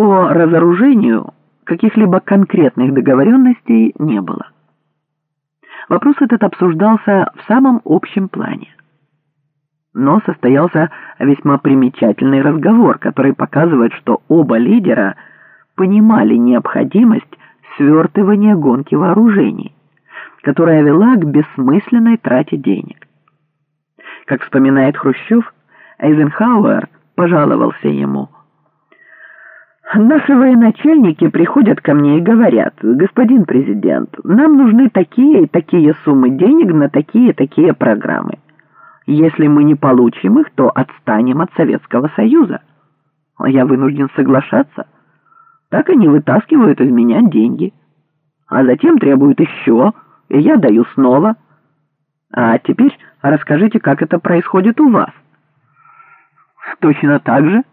По разоружению каких-либо конкретных договоренностей не было. Вопрос этот обсуждался в самом общем плане. Но состоялся весьма примечательный разговор, который показывает, что оба лидера понимали необходимость свертывания гонки вооружений, которая вела к бессмысленной трате денег. Как вспоминает Хрущев, Эйзенхауэр пожаловался ему. «Наши военачальники приходят ко мне и говорят, господин президент, нам нужны такие и такие суммы денег на такие и такие программы. Если мы не получим их, то отстанем от Советского Союза. Я вынужден соглашаться. Так они вытаскивают из меня деньги. А затем требуют еще, и я даю снова. А теперь расскажите, как это происходит у вас. Точно так же.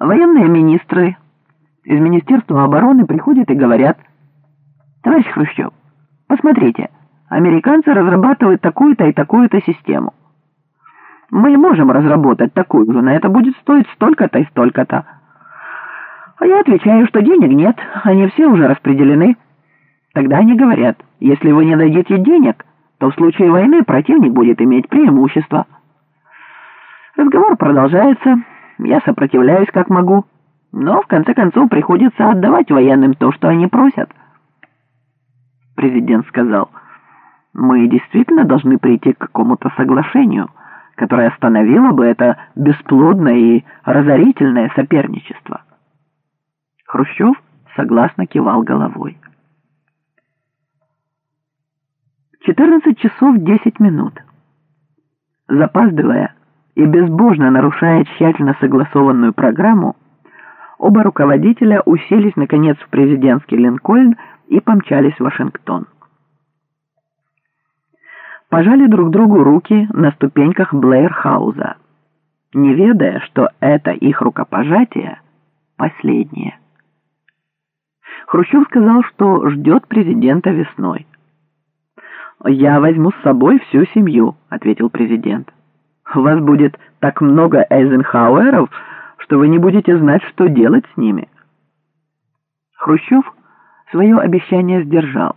Военные министры из Министерства обороны приходят и говорят, «Товарищ Хрущев, посмотрите, американцы разрабатывают такую-то и такую-то систему. Мы можем разработать такую же, но это будет стоить столько-то и столько-то». А я отвечаю, что денег нет, они все уже распределены. Тогда они говорят, если вы не дадите денег, то в случае войны противник будет иметь преимущество. Разговор продолжается, я сопротивляюсь как могу, но в конце концов приходится отдавать военным то, что они просят. Президент сказал, мы действительно должны прийти к какому-то соглашению, которое остановило бы это бесплодное и разорительное соперничество. Хрущев согласно кивал головой. 14 часов 10 минут. Запаздывая и безбожно нарушая тщательно согласованную программу, оба руководителя уселись наконец в президентский Линкольн и помчались в Вашингтон. Пожали друг другу руки на ступеньках Блэйр-хауза, не ведая, что это их рукопожатие последнее. Хрущев сказал, что ждет президента весной. «Я возьму с собой всю семью», — ответил президент. «У вас будет так много Эйзенхауэров, что вы не будете знать, что делать с ними». Хрущев свое обещание сдержал.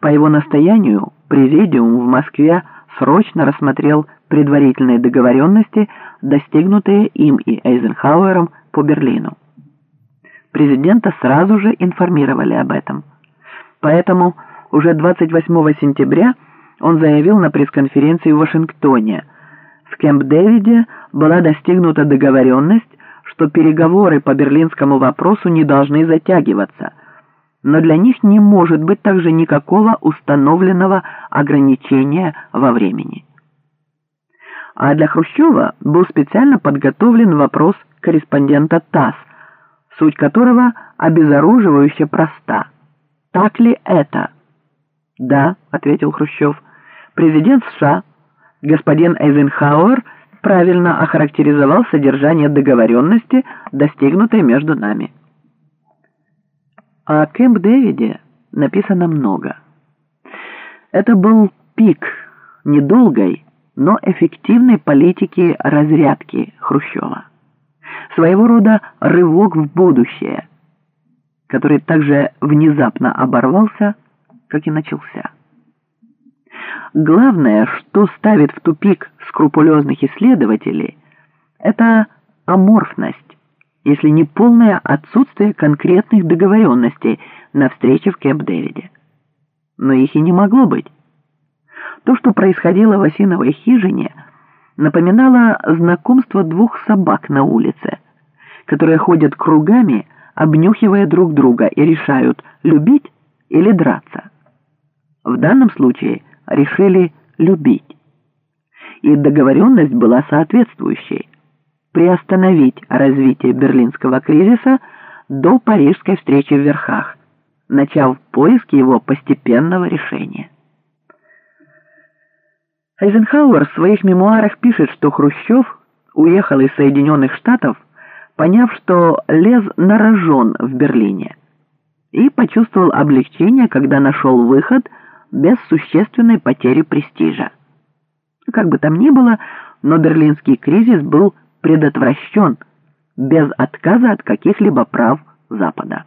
По его настоянию президиум в Москве срочно рассмотрел предварительные договоренности, достигнутые им и Эйзенхауэром по Берлину. Президента сразу же информировали об этом. Поэтому уже 28 сентября он заявил на пресс-конференции в Вашингтоне. В Кемп-Дэвиде была достигнута договоренность, что переговоры по берлинскому вопросу не должны затягиваться, но для них не может быть также никакого установленного ограничения во времени. А для Хрущева был специально подготовлен вопрос корреспондента ТАСС, суть которого обезоруживающе проста. Так ли это? «Да», — ответил Хрущев, — «президент США, господин Эйзенхауэр, правильно охарактеризовал содержание договоренности, достигнутой между нами». О Кэмп-Дэвиде написано много. Это был пик недолгой, но эффективной политики разрядки Хрущева. Своего рода рывок в будущее, который также внезапно оборвался, как и начался. Главное, что ставит в тупик скрупулезных исследователей, это аморфность, если не полное отсутствие конкретных договоренностей на встрече в Кэмп-Дэвиде. Но их и не могло быть. То, что происходило в осиновой хижине, напоминало знакомство двух собак на улице, которые ходят кругами, обнюхивая друг друга и решают, любить или драться в данном случае решили любить. И договоренность была соответствующей – приостановить развитие берлинского кризиса до парижской встречи в Верхах, начав поиски его постепенного решения. Эйзенхауэр в своих мемуарах пишет, что Хрущев уехал из Соединенных Штатов, поняв, что лез на рожон в Берлине, и почувствовал облегчение, когда нашел выход – без существенной потери престижа. Как бы там ни было, но берлинский кризис был предотвращен без отказа от каких-либо прав Запада.